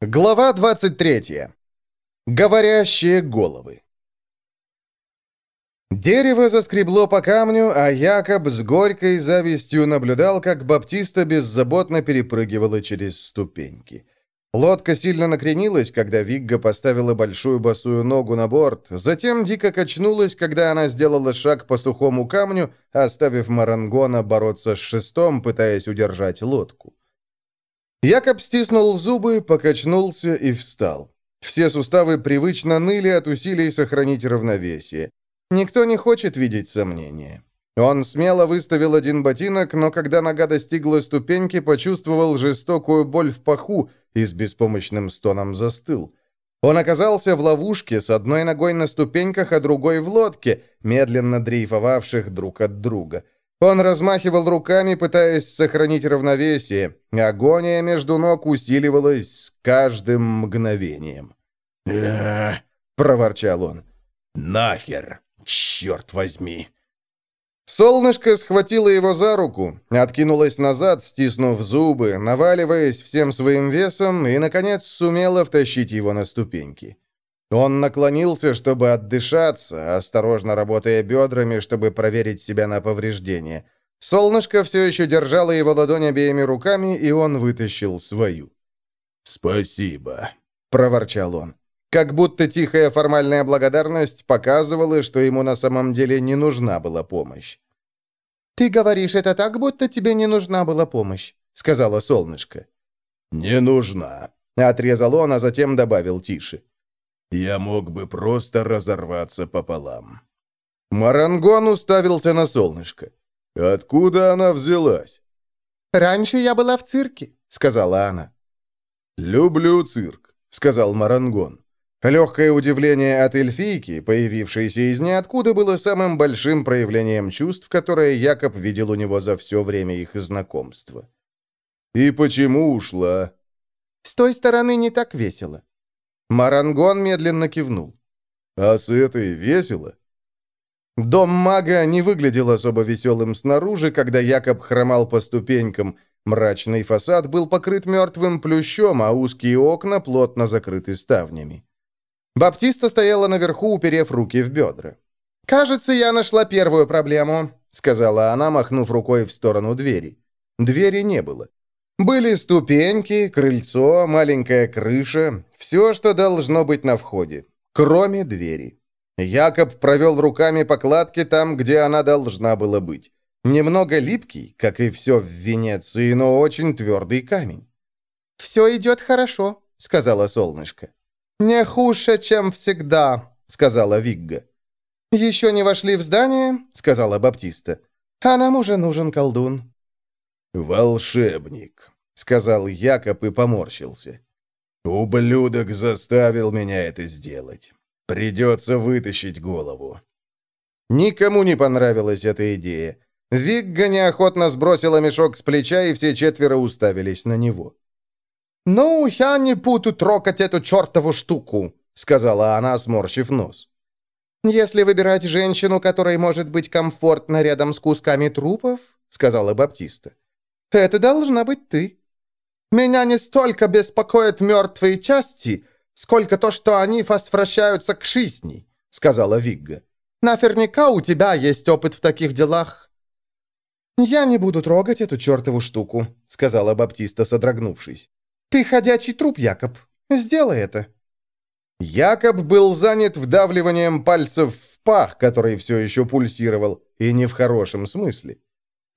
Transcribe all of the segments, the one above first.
Глава 23. Говорящие головы. Дерево заскребло по камню, а Якоб с горькой завистью наблюдал, как Баптиста беззаботно перепрыгивала через ступеньки. Лодка сильно накренилась, когда Вигга поставила большую босую ногу на борт, затем дико качнулась, когда она сделала шаг по сухому камню, оставив Марангона бороться с шестом, пытаясь удержать лодку. Якоб стиснул зубы, покачнулся и встал. Все суставы привычно ныли от усилий сохранить равновесие. Никто не хочет видеть сомнения. Он смело выставил один ботинок, но когда нога достигла ступеньки, почувствовал жестокую боль в паху и с беспомощным стоном застыл. Он оказался в ловушке с одной ногой на ступеньках, а другой в лодке, медленно дрейфовавших друг от друга. Он размахивал руками, пытаясь сохранить равновесие. Агония между ног усиливалась с каждым мгновением. проворчал он. «Нахер! Черт возьми!» Солнышко схватило его за руку, откинулось назад, стиснув зубы, наваливаясь всем своим весом, и, наконец, сумело втащить его на ступеньки. Он наклонился, чтобы отдышаться, осторожно работая бедрами, чтобы проверить себя на повреждение. Солнышко все еще держало его ладонь обеими руками, и он вытащил свою. «Спасибо», — проворчал он. Как будто тихая формальная благодарность показывала, что ему на самом деле не нужна была помощь. «Ты говоришь это так, будто тебе не нужна была помощь», — сказала солнышко. «Не нужна», — отрезал он, а затем добавил тише. Я мог бы просто разорваться пополам. Марангон уставился на солнышко. Откуда она взялась? «Раньше я была в цирке», — сказала она. «Люблю цирк», — сказал Марангон. Легкое удивление от эльфийки, появившейся из ниоткуда, было самым большим проявлением чувств, которое Якоб видел у него за все время их знакомства. «И почему ушла?» «С той стороны не так весело. Марангон медленно кивнул. «А с этой весело?» Дом мага не выглядел особо веселым снаружи, когда Якоб хромал по ступенькам. Мрачный фасад был покрыт мертвым плющом, а узкие окна плотно закрыты ставнями. Баптиста стояла наверху, уперев руки в бедра. «Кажется, я нашла первую проблему», — сказала она, махнув рукой в сторону двери. Двери не было. Были ступеньки, крыльцо, маленькая крыша, все, что должно быть на входе, кроме двери. Якоб провел руками по кладке там, где она должна была быть. Немного липкий, как и все в Венеции, но очень твердый камень. «Все идет хорошо», — сказала солнышко. «Не хуже, чем всегда», — сказала Вигга. «Еще не вошли в здание», — сказала Баптиста. «А нам уже нужен колдун». «Волшебник», — сказал Якоб и поморщился. «Ублюдок заставил меня это сделать. Придется вытащить голову». Никому не понравилась эта идея. Вигга неохотно сбросила мешок с плеча, и все четверо уставились на него. «Ну, я не буду трогать эту чертову штуку», — сказала она, сморщив нос. «Если выбирать женщину, которой может быть комфортно рядом с кусками трупов», — сказала Баптиста, — «это должна быть ты». Меня не столько беспокоят мертвые части, сколько то, что они возвращаются к жизни», — сказала Вигга. «Наверняка у тебя есть опыт в таких делах». «Я не буду трогать эту чертову штуку», — сказала Баптиста, содрогнувшись. «Ты ходячий труп, Якоб. Сделай это». Якоб был занят вдавливанием пальцев в пах, который все еще пульсировал, и не в хорошем смысле.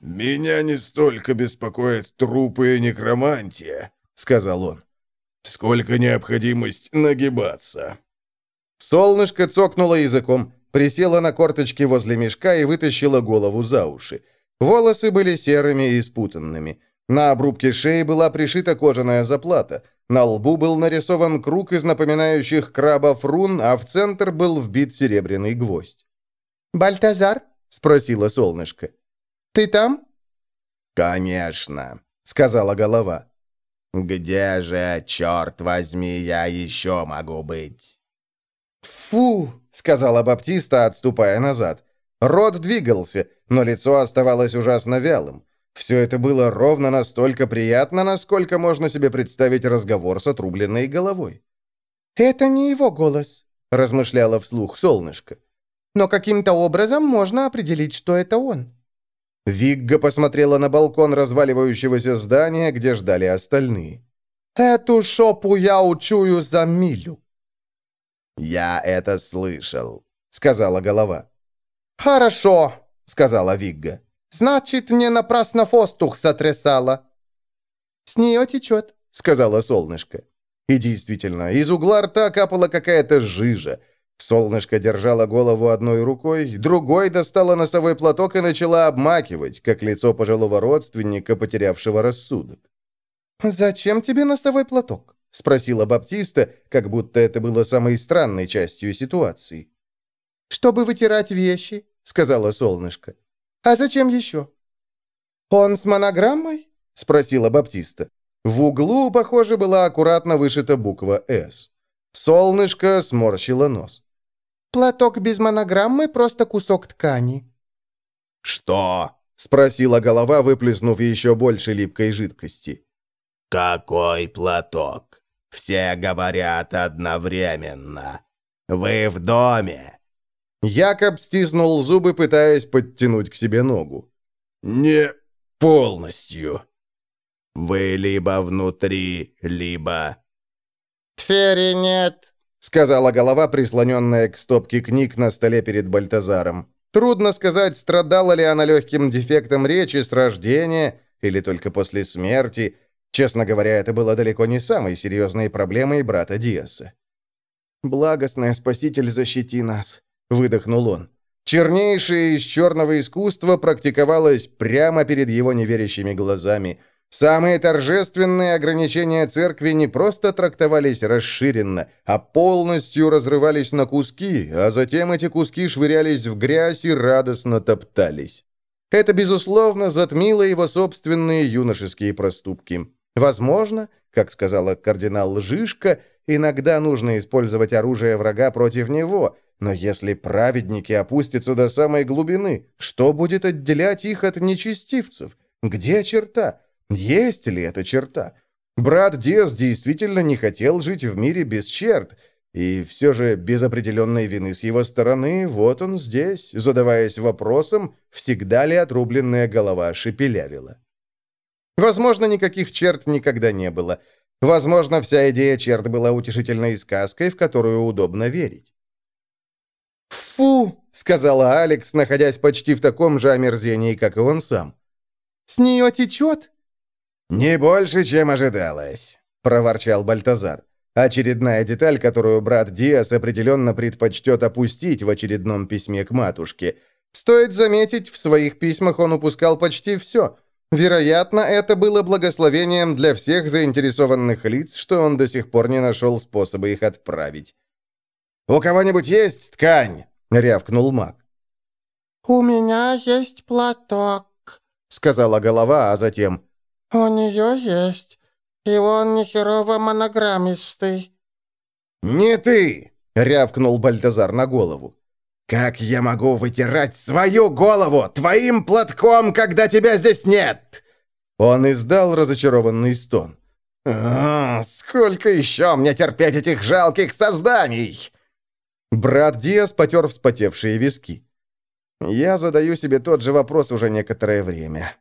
«Меня не столько беспокоят трупы и некромантия», — сказал он, — «сколько необходимость нагибаться». Солнышко цокнуло языком, присела на корточки возле мешка и вытащила голову за уши. Волосы были серыми и спутанными. На обрубке шеи была пришита кожаная заплата. На лбу был нарисован круг из напоминающих крабов рун, а в центр был вбит серебряный гвоздь. «Бальтазар?» — спросила солнышко. Ты там?» «Конечно», — сказала голова. «Где же, черт возьми, я еще могу быть?» «Фу!» — сказала Баптиста, отступая назад. Рот двигался, но лицо оставалось ужасно вялым. Все это было ровно настолько приятно, насколько можно себе представить разговор с отрубленной головой. «Это не его голос», — размышляла вслух солнышко. «Но каким-то образом можно определить, что это он». Вигга посмотрела на балкон разваливающегося здания, где ждали остальные. «Эту шопу я учую за милю». «Я это слышал», — сказала голова. «Хорошо», — сказала Вигга. «Значит, не напрасно фостух сотрясала». «С нее течет», — сказала солнышко. И действительно, из угла рта капала какая-то жижа. Солнышко держало голову одной рукой, другой достала носовой платок и начала обмакивать, как лицо пожилого родственника, потерявшего рассудок. «Зачем тебе носовой платок?» — спросила Баптиста, как будто это было самой странной частью ситуации. «Чтобы вытирать вещи», — сказала солнышко. «А зачем еще?» «Он с монограммой?» — спросила Баптиста. В углу, похоже, была аккуратно вышита буква «С». Солнышко сморщило нос. «Платок без монограммы — просто кусок ткани». «Что?» — спросила голова, выплеснув еще больше липкой жидкости. «Какой платок? Все говорят одновременно. Вы в доме?» Якоб стиснул зубы, пытаясь подтянуть к себе ногу. «Не полностью», вы либо внутри, либо...» «Твери нет», — сказала голова, прислоненная к стопке книг на столе перед Бальтазаром. Трудно сказать, страдала ли она легким дефектом речи с рождения или только после смерти. Честно говоря, это было далеко не самой серьезной проблемой брата Диаса. «Благостный Спаситель, защити нас», — выдохнул он. Чернейшее из черного искусства практиковалось прямо перед его неверящими глазами — Самые торжественные ограничения церкви не просто трактовались расширенно, а полностью разрывались на куски, а затем эти куски швырялись в грязь и радостно топтались. Это, безусловно, затмило его собственные юношеские проступки. Возможно, как сказала кардинал Жишка, иногда нужно использовать оружие врага против него, но если праведники опустятся до самой глубины, что будет отделять их от нечестивцев? Где черта? Есть ли эта черта? Брат Диас действительно не хотел жить в мире без черт, и все же без определенной вины с его стороны, вот он здесь, задаваясь вопросом, всегда ли отрубленная голова шепелявила. Возможно, никаких черт никогда не было. Возможно, вся идея черт была утешительной сказкой, в которую удобно верить. «Фу!» — сказала Алекс, находясь почти в таком же омерзении, как и он сам. «С нее течет?» «Не больше, чем ожидалось», — проворчал Бальтазар. Очередная деталь, которую брат Диас определенно предпочтет опустить в очередном письме к матушке. Стоит заметить, в своих письмах он упускал почти все. Вероятно, это было благословением для всех заинтересованных лиц, что он до сих пор не нашел способа их отправить. «У кого-нибудь есть ткань?» — рявкнул маг. «У меня есть платок», — сказала голова, а затем «У нее есть. И он нехерово монограммистый». «Не ты!» — рявкнул Бальтазар на голову. «Как я могу вытирать свою голову твоим платком, когда тебя здесь нет?» Он издал разочарованный стон. «А, «Сколько еще мне терпеть этих жалких созданий?» Брат Диас потер вспотевшие виски. «Я задаю себе тот же вопрос уже некоторое время.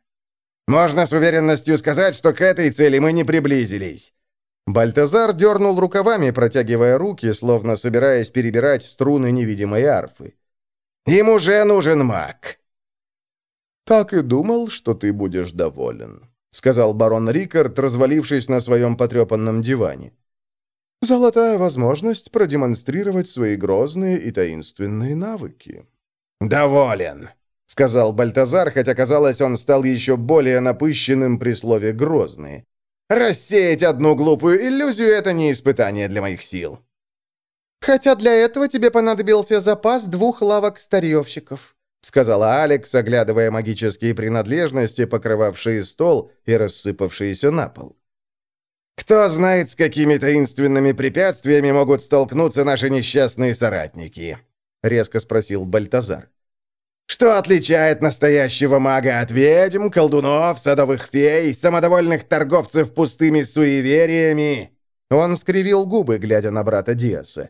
Можно с уверенностью сказать, что к этой цели мы не приблизились». Бальтазар дернул рукавами, протягивая руки, словно собираясь перебирать струны невидимой арфы. «Им уже нужен маг!» «Так и думал, что ты будешь доволен», — сказал барон Рикард, развалившись на своем потрепанном диване. «Золотая возможность продемонстрировать свои грозные и таинственные навыки». «Доволен», — сказал Бальтазар, хотя, казалось, он стал еще более напыщенным при слове «грозные». «Рассеять одну глупую иллюзию — это не испытание для моих сил». «Хотя для этого тебе понадобился запас двух лавок старьевщиков», — сказала Алекс, оглядывая магические принадлежности, покрывавшие стол и рассыпавшиеся на пол. «Кто знает, с какими таинственными препятствиями могут столкнуться наши несчастные соратники?» — резко спросил Бальтазар. Что отличает настоящего мага от ведьм, колдунов, садовых фей, самодовольных торговцев пустыми суевериями?» Он скривил губы, глядя на брата Диаса.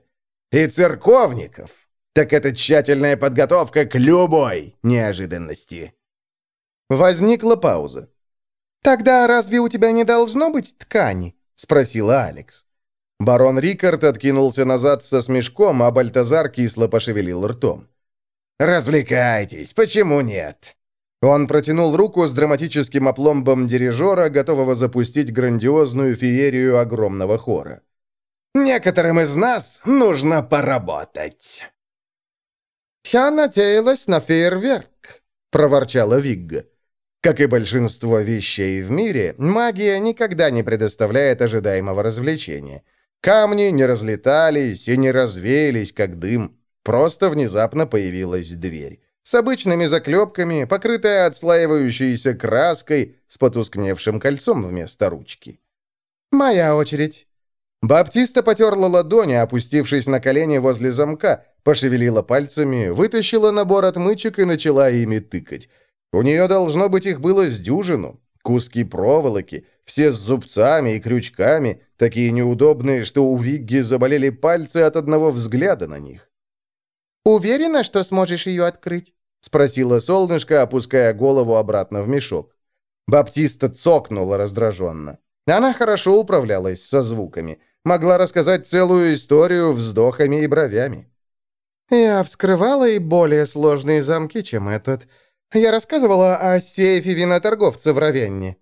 «И церковников. Так это тщательная подготовка к любой неожиданности». Возникла пауза. «Тогда разве у тебя не должно быть ткани?» — спросила Алекс. Барон Рикард откинулся назад со смешком, а Бальтазар кисло пошевелил ртом. «Развлекайтесь, почему нет?» Он протянул руку с драматическим опломбом дирижера, готового запустить грандиозную феерию огромного хора. «Некоторым из нас нужно поработать». «Я надеялась на фейерверк», — проворчала Вигга. Как и большинство вещей в мире, магия никогда не предоставляет ожидаемого развлечения. Камни не разлетались и не развеялись, как дым, Просто внезапно появилась дверь. С обычными заклепками, покрытая отслаивающейся краской, с потускневшим кольцом вместо ручки. «Моя очередь». Баптиста потерла ладони, опустившись на колени возле замка, пошевелила пальцами, вытащила набор отмычек и начала ими тыкать. У нее, должно быть, их было с дюжину. Куски проволоки, все с зубцами и крючками, такие неудобные, что у Вигги заболели пальцы от одного взгляда на них. «Уверена, что сможешь ее открыть?» — спросила солнышко, опуская голову обратно в мешок. Баптиста цокнула раздраженно. Она хорошо управлялась со звуками. Могла рассказать целую историю вздохами и бровями. «Я вскрывала и более сложные замки, чем этот. Я рассказывала о сейфе виноторговца в Равенне».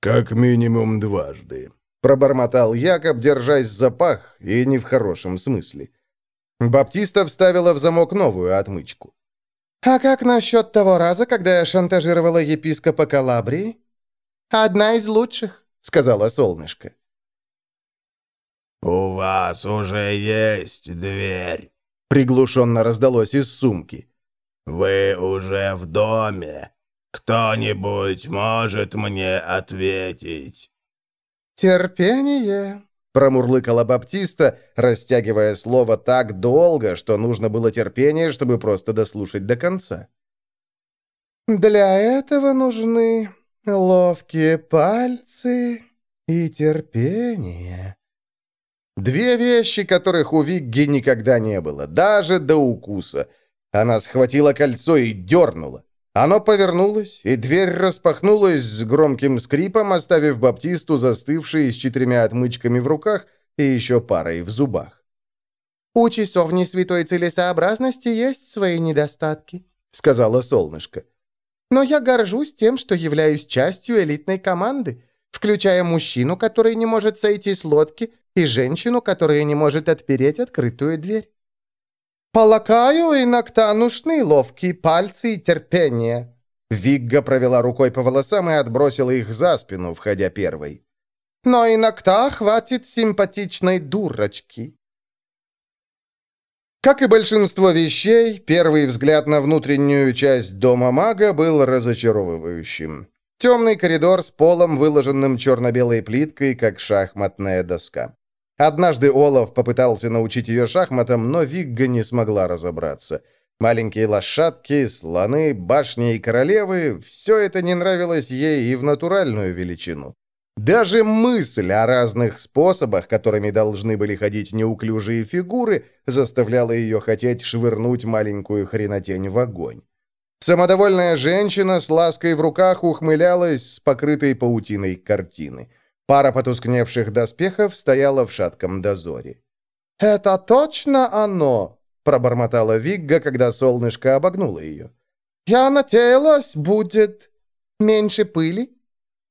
«Как минимум дважды», — пробормотал Якоб, держась за пах, и не в хорошем смысле. Баптиста вставила в замок новую отмычку. «А как насчет того раза, когда я шантажировала епископа Калабрии?» «Одна из лучших», — сказала солнышко. «У вас уже есть дверь», — приглушенно раздалось из сумки. «Вы уже в доме. Кто-нибудь может мне ответить?» «Терпение», Промурлыкала Баптиста, растягивая слово так долго, что нужно было терпение, чтобы просто дослушать до конца. «Для этого нужны ловкие пальцы и терпение». Две вещи, которых у Вигги никогда не было, даже до укуса. Она схватила кольцо и дернула. Оно повернулось, и дверь распахнулась с громким скрипом, оставив Баптисту застывшей с четырьмя отмычками в руках и еще парой в зубах. «У часовни святой целесообразности есть свои недостатки», — сказала солнышко. «Но я горжусь тем, что являюсь частью элитной команды, включая мужчину, который не может сойти с лодки, и женщину, которая не может отпереть открытую дверь. «Полагаю, иногда нужны ловкие пальцы и терпение». Вигга провела рукой по волосам и отбросила их за спину, входя первой. «Но иногда хватит симпатичной дурочки». Как и большинство вещей, первый взгляд на внутреннюю часть дома мага был разочаровывающим. Темный коридор с полом, выложенным черно-белой плиткой, как шахматная доска. Однажды Олаф попытался научить ее шахматам, но Вигга не смогла разобраться. Маленькие лошадки, слоны, башни и королевы — все это не нравилось ей и в натуральную величину. Даже мысль о разных способах, которыми должны были ходить неуклюжие фигуры, заставляла ее хотеть швырнуть маленькую хренотень в огонь. Самодовольная женщина с лаской в руках ухмылялась с покрытой паутиной картины. Пара потускневших доспехов стояла в шатком дозоре. «Это точно оно!» — пробормотала Вигга, когда солнышко обогнуло ее. «Я надеялась, будет меньше пыли?»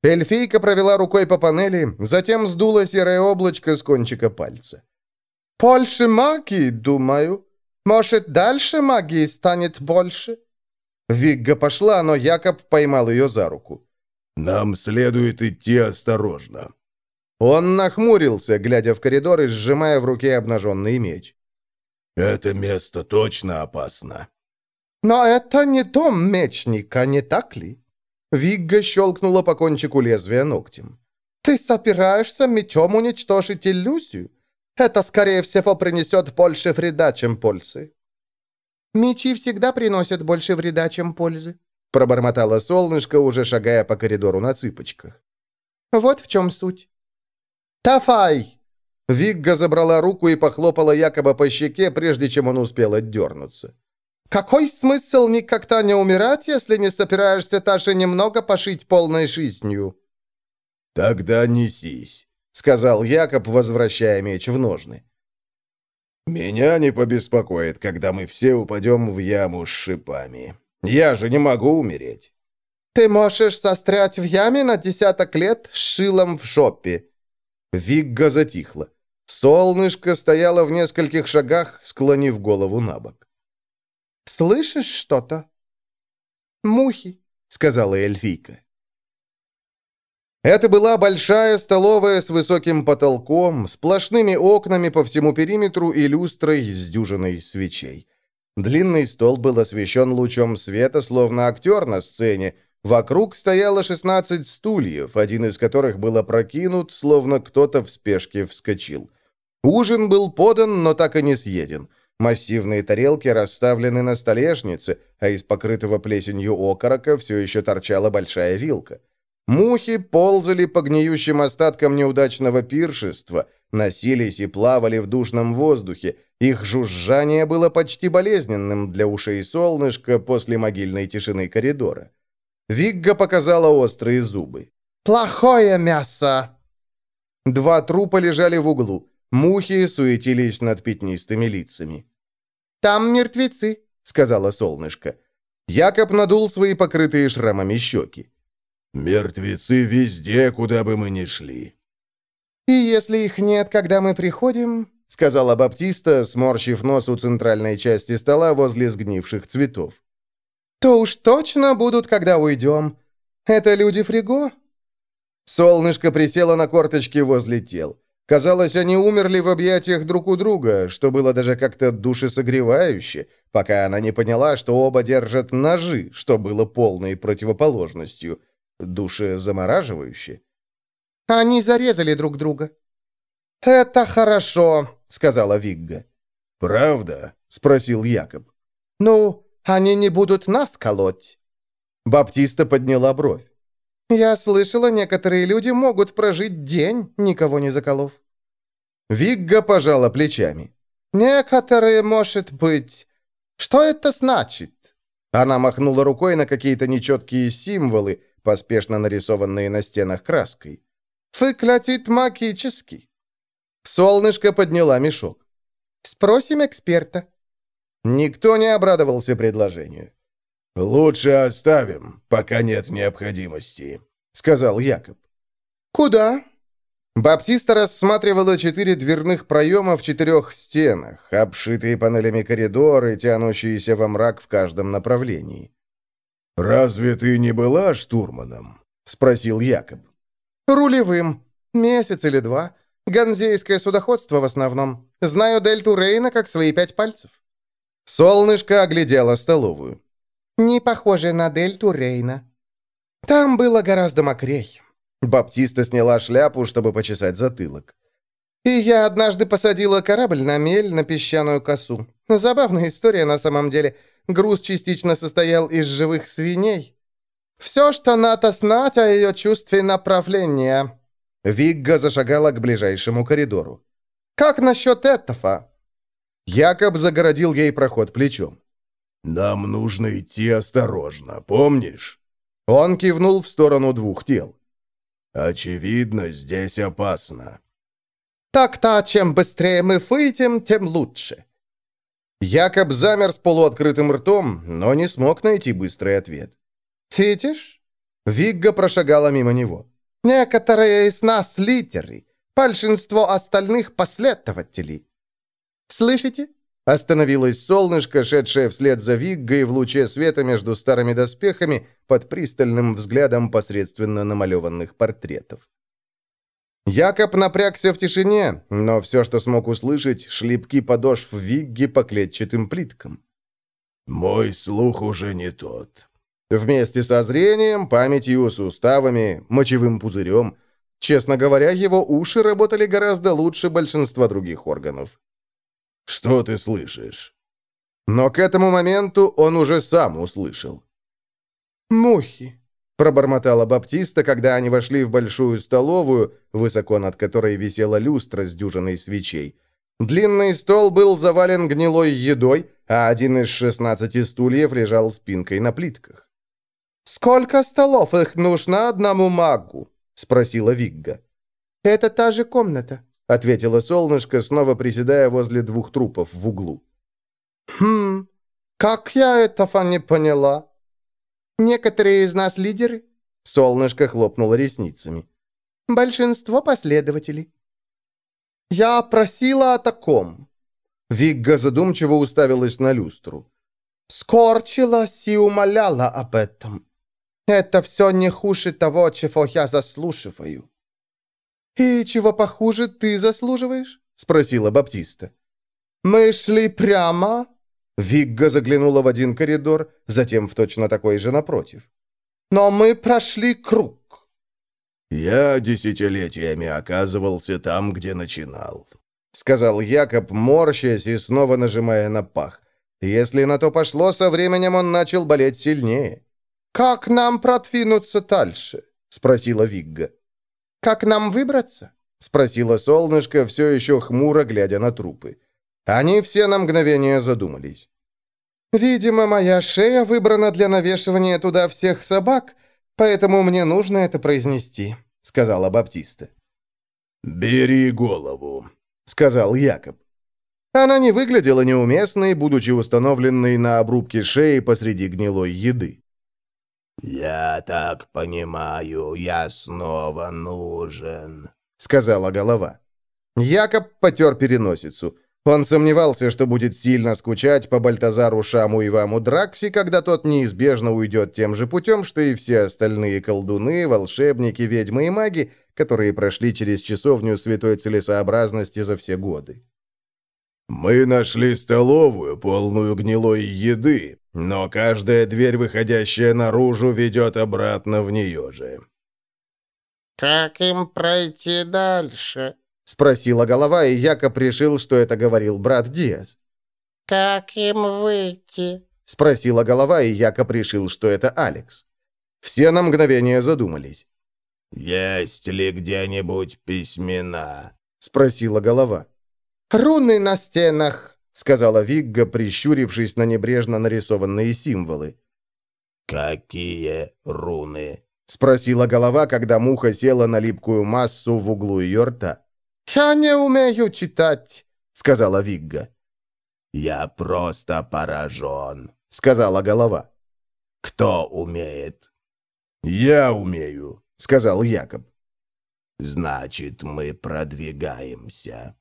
Эльфийка провела рукой по панели, затем сдула серое облачко с кончика пальца. «Больше магии, думаю. Может, дальше магии станет больше?» Вигга пошла, но Якоб поймал ее за руку. «Нам следует идти осторожно». Он нахмурился, глядя в коридор и сжимая в руке обнаженный меч. «Это место точно опасно». «Но это не дом мечника, не так ли?» Вигга щелкнула по кончику лезвия ногтем. «Ты собираешься мечом уничтожить иллюзию? Это, скорее всего, принесет больше вреда, чем пользы». «Мечи всегда приносят больше вреда, чем пользы», пробормотало солнышко, уже шагая по коридору на цыпочках. «Вот в чем суть». «Тафай!» Вигга забрала руку и похлопала якобы по щеке, прежде чем он успел отдернуться. «Какой смысл никогда не умирать, если не собираешься даже немного пошить полной жизнью?» «Тогда несись», — сказал Якоб, возвращая меч в ножны. «Меня не побеспокоит, когда мы все упадем в яму с шипами. Я же не могу умереть». «Ты можешь застрять в яме на десяток лет с шилом в шопе». Вигга затихла. Солнышко стояло в нескольких шагах, склонив голову на бок. «Слышишь что-то?» «Мухи», — сказала эльфийка. Это была большая столовая с высоким потолком, сплошными окнами по всему периметру и люстрой с дюжиной свечей. Длинный стол был освещен лучом света, словно актер на сцене. Вокруг стояло 16 стульев, один из которых был опрокинут, словно кто-то в спешке вскочил. Ужин был подан, но так и не съеден. Массивные тарелки расставлены на столешнице, а из покрытого плесенью окорока все еще торчала большая вилка. Мухи ползали по гниющим остаткам неудачного пиршества, носились и плавали в душном воздухе. Их жужжание было почти болезненным для ушей солнышка после могильной тишины коридора. Вигга показала острые зубы. «Плохое мясо!» Два трупа лежали в углу. Мухи суетились над пятнистыми лицами. «Там мертвецы», — сказала солнышко. Якоб надул свои покрытые шрамами щеки. «Мертвецы везде, куда бы мы ни шли». «И если их нет, когда мы приходим», — сказала Баптиста, сморщив нос у центральной части стола возле сгнивших цветов, «то уж точно будут, когда уйдем. Это люди Фриго?» Солнышко присело на корточки возле тел. Казалось, они умерли в объятиях друг у друга, что было даже как-то душесогревающе, пока она не поняла, что оба держат ножи, что было полной противоположностью — душезамораживающе. «Они зарезали друг друга». «Это хорошо», — сказала Вигга. «Правда?» — спросил Якоб. «Ну, они не будут нас колоть». Баптиста подняла бровь. «Я слышала, некоторые люди могут прожить день, никого не заколов». Вигга пожала плечами. «Некоторые, может быть. Что это значит?» Она махнула рукой на какие-то нечеткие символы, поспешно нарисованные на стенах краской. «Выглядит магически». Солнышко подняла мешок. «Спросим эксперта». Никто не обрадовался предложению. «Лучше оставим, пока нет необходимости», — сказал Якоб. «Куда?» Баптиста рассматривала четыре дверных проема в четырех стенах, обшитые панелями коридоры, тянущиеся во мрак в каждом направлении. «Разве ты не была штурманом?» — спросил Якоб. «Рулевым. Месяц или два. Ганзейское судоходство в основном. Знаю дельту Рейна как свои пять пальцев». Солнышко оглядело столовую. «Не похоже на дельту Рейна. Там было гораздо мокрей». Баптиста сняла шляпу, чтобы почесать затылок. «И я однажды посадила корабль на мель на песчаную косу. Забавная история на самом деле. Груз частично состоял из живых свиней. Все, что надо знать о ее чувстве направления». Вигга зашагала к ближайшему коридору. «Как насчет этого?» Якоб загородил ей проход плечом. «Нам нужно идти осторожно, помнишь?» Он кивнул в сторону двух тел. «Очевидно, здесь опасно». «Так-то, чем быстрее мы выйдем, тем лучше». Якоб замер с полуоткрытым ртом, но не смог найти быстрый ответ. «Видишь?» Вигга прошагала мимо него. «Некоторые из нас лидеры, большинство остальных последователей. Слышите?» Остановилось солнышко, шедшее вслед за Виггой в луче света между старыми доспехами под пристальным взглядом посредственно намалеванных портретов. Якоб напрягся в тишине, но все, что смог услышать, шлепки подошв Вигги по клетчатым плиткам. «Мой слух уже не тот». Вместе со зрением, памятью, суставами, мочевым пузырем. Честно говоря, его уши работали гораздо лучше большинства других органов. «Что ты слышишь?» Но к этому моменту он уже сам услышал. «Мухи», — пробормотала Баптиста, когда они вошли в большую столовую, высоко над которой висела люстра с дюжиной свечей. Длинный стол был завален гнилой едой, а один из шестнадцати стульев лежал спинкой на плитках. «Сколько столов их нужно одному магу?» — спросила Вигга. «Это та же комната», — ответила солнышко, снова приседая возле двух трупов в углу. «Хм, как я этого не поняла?» «Некоторые из нас лидеры?» Солнышко хлопнуло ресницами. «Большинство последователей». «Я просила о таком». Вигга задумчиво уставилась на люстру. «Скорчилась и умоляла об этом. Это все не хуже того, чего я заслуживаю». «И чего похуже ты заслуживаешь?» — спросила Баптиста. «Мы шли прямо?» Вигга заглянула в один коридор, затем в точно такой же напротив. «Но мы прошли круг». «Я десятилетиями оказывался там, где начинал», — сказал Якоб, морщась и снова нажимая на пах. Если на то пошло, со временем он начал болеть сильнее. «Как нам продвинуться дальше?» — спросила Вигга. «Как нам выбраться?» — спросила солнышко, все еще хмуро глядя на трупы. Они все на мгновение задумались. «Видимо, моя шея выбрана для навешивания туда всех собак, поэтому мне нужно это произнести», — сказала Баптиста. «Бери голову», — сказал Якоб. Она не выглядела неуместной, будучи установленной на обрубке шеи посреди гнилой еды. «Я так понимаю, я снова нужен», — сказала голова. Якоб потер переносицу. Он сомневался, что будет сильно скучать по Бальтазару Шаму и Ваму Дракси, когда тот неизбежно уйдет тем же путем, что и все остальные колдуны, волшебники, ведьмы и маги, которые прошли через часовню святой целесообразности за все годы. «Мы нашли столовую, полную гнилой еды, но каждая дверь, выходящая наружу, ведет обратно в нее же». «Как им пройти дальше?» — спросила голова, и Якоб решил, что это говорил брат Диас. «Как им выйти?» — спросила голова, и Якоб решил, что это Алекс. Все на мгновение задумались. «Есть ли где-нибудь письмена?» — спросила голова. «Руны на стенах», — сказала Вигга, прищурившись на небрежно нарисованные символы. «Какие руны?» — спросила голова, когда муха села на липкую массу в углу ее рта. «Я не умею читать», — сказала Вигга. «Я просто поражен», — сказала голова. «Кто умеет?» «Я умею», — сказал Якоб. «Значит, мы продвигаемся».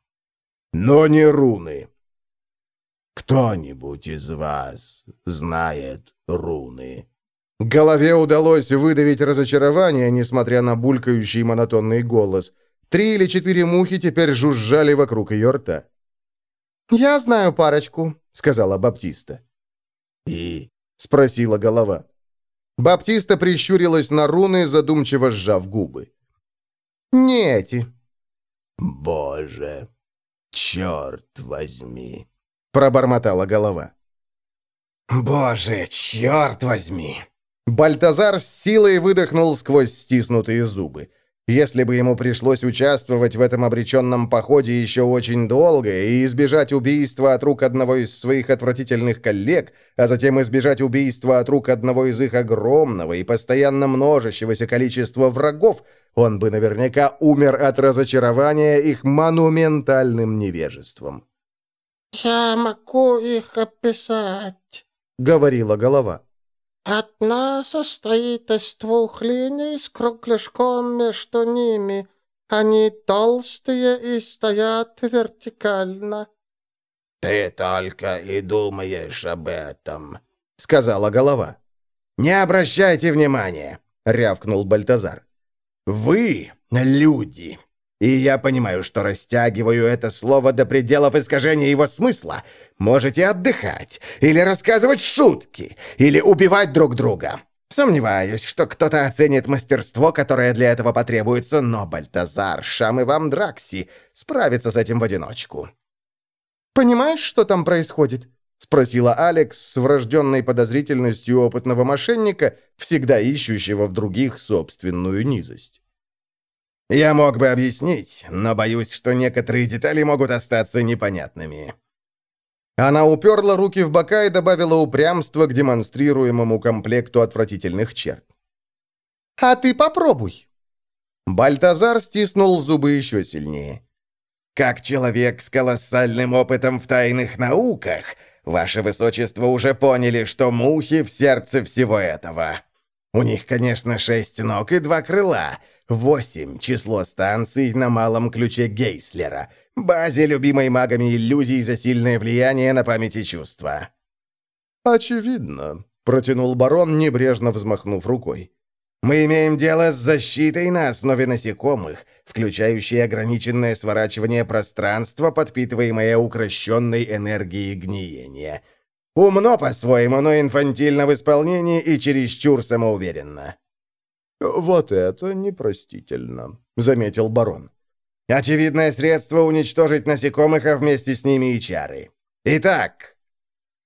«Но не руны». «Кто-нибудь из вас знает руны?» Голове удалось выдавить разочарование, несмотря на булькающий монотонный голос — Три или четыре мухи теперь жужжали вокруг ее рта. «Я знаю парочку», — сказала Баптиста. «И?» — спросила голова. Баптиста прищурилась на руны, задумчиво сжав губы. «Не эти». «Боже, черт возьми!» — пробормотала голова. «Боже, черт возьми!» Бальтазар с силой выдохнул сквозь стиснутые зубы. Если бы ему пришлось участвовать в этом обреченном походе еще очень долго и избежать убийства от рук одного из своих отвратительных коллег, а затем избежать убийства от рук одного из их огромного и постоянно множащегося количества врагов, он бы наверняка умер от разочарования их монументальным невежеством. «Я могу их описать», — говорила голова. Одна состоит из двух линий с кругляшком между ними. Они толстые и стоят вертикально. «Ты только и думаешь об этом», — сказала голова. «Не обращайте внимания», — рявкнул Бальтазар. «Вы — люди, и я понимаю, что растягиваю это слово до пределов искажения его смысла. Можете отдыхать, или рассказывать шутки, или убивать друг друга. Сомневаюсь, что кто-то оценит мастерство, которое для этого потребуется, но Бальтазар, Шам и вам Дракси справится с этим в одиночку. «Понимаешь, что там происходит?» — спросила Алекс с врожденной подозрительностью опытного мошенника, всегда ищущего в других собственную низость. «Я мог бы объяснить, но боюсь, что некоторые детали могут остаться непонятными». Она уперла руки в бока и добавила упрямство к демонстрируемому комплекту отвратительных черт. «А ты попробуй!» Бальтазар стиснул зубы еще сильнее. «Как человек с колоссальным опытом в тайных науках, ваше высочество уже поняли, что мухи в сердце всего этого. У них, конечно, шесть ног и два крыла, восемь число станций на малом ключе Гейслера, базе любимой магами иллюзий за сильное влияние на память и чувства». «Очевидно», — протянул барон, небрежно взмахнув рукой. Мы имеем дело с защитой на основе насекомых, включающей ограниченное сворачивание пространства, подпитываемое укращенной энергией гниения. Умно по-своему, но инфантильно в исполнении и чересчур самоуверенно». «Вот это непростительно», — заметил барон. «Очевидное средство уничтожить насекомых, а вместе с ними и чары. Итак,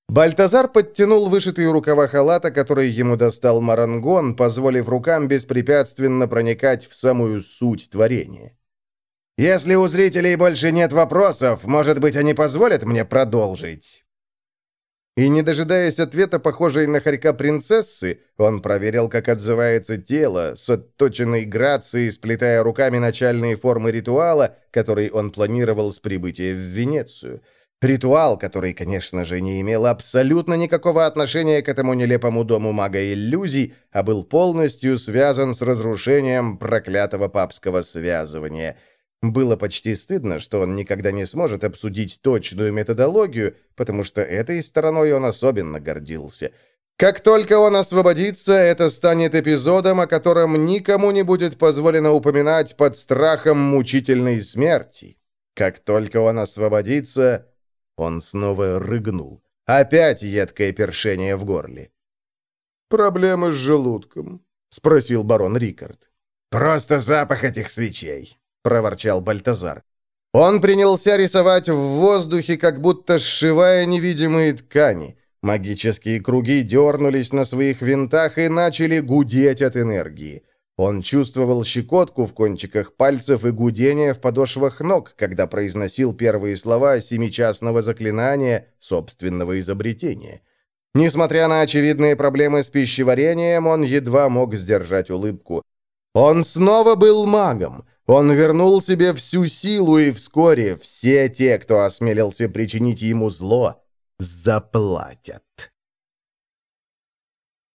Бальтазар подтянул вышитые рукава халата, который ему достал Марангон, позволив рукам беспрепятственно проникать в самую суть творения. «Если у зрителей больше нет вопросов, может быть, они позволят мне продолжить?» И, не дожидаясь ответа, похожей на хорька принцессы, он проверил, как отзывается тело, с отточенной грацией, сплетая руками начальные формы ритуала, который он планировал с прибытия в Венецию – Ритуал, который, конечно же, не имел абсолютно никакого отношения к этому нелепому дому мага иллюзий, а был полностью связан с разрушением проклятого папского связывания. Было почти стыдно, что он никогда не сможет обсудить точную методологию, потому что этой стороной он особенно гордился. Как только он освободится, это станет эпизодом, о котором никому не будет позволено упоминать под страхом мучительной смерти. Как только он освободится, он снова рыгнул. Опять едкое першение в горле. «Проблемы с желудком?» — спросил барон Рикард. «Просто запах этих свечей», — проворчал Бальтазар. Он принялся рисовать в воздухе, как будто сшивая невидимые ткани. Магические круги дернулись на своих винтах и начали гудеть от энергии. Он чувствовал щекотку в кончиках пальцев и гудение в подошвах ног, когда произносил первые слова семичастного заклинания собственного изобретения. Несмотря на очевидные проблемы с пищеварением, он едва мог сдержать улыбку. Он снова был магом. Он вернул себе всю силу, и вскоре все те, кто осмелился причинить ему зло, заплатят.